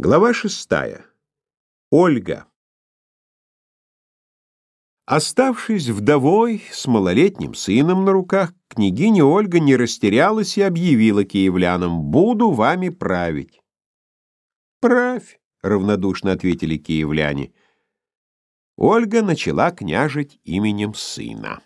Глава шестая. Ольга. Оставшись вдовой с малолетним сыном на руках, княгиня Ольга не растерялась и объявила киевлянам «Буду вами править». «Правь», — равнодушно ответили киевляне. Ольга начала княжить именем сына.